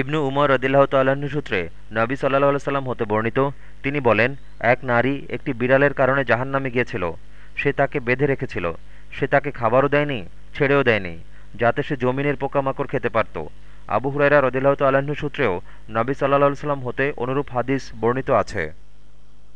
ইবনু উমর রদিল্লাহ তাল্লাহ্ন সূত্রে নবী সাল্লাহ সাল্লাম হতে বর্ণিত, তিনি বলেন, এক নারী একটি বিড়ালের কারণে জাহান্নামে গিয়েছিল। সে তাকে বেঁধে রেখেছিল। সে তাকে খাবারও দেয়নি, ছেড়েও দেয়নি, যাতে সে জমিনের পোকামাকড় খেতে পারত। আবু হুরাইরা রদিল্লাহ তাল্লাহ্ন সূত্রেও নবী সাল্লাহ সাল্লাম হতে অনুরূপ হাদিস বর্ণিত আছে।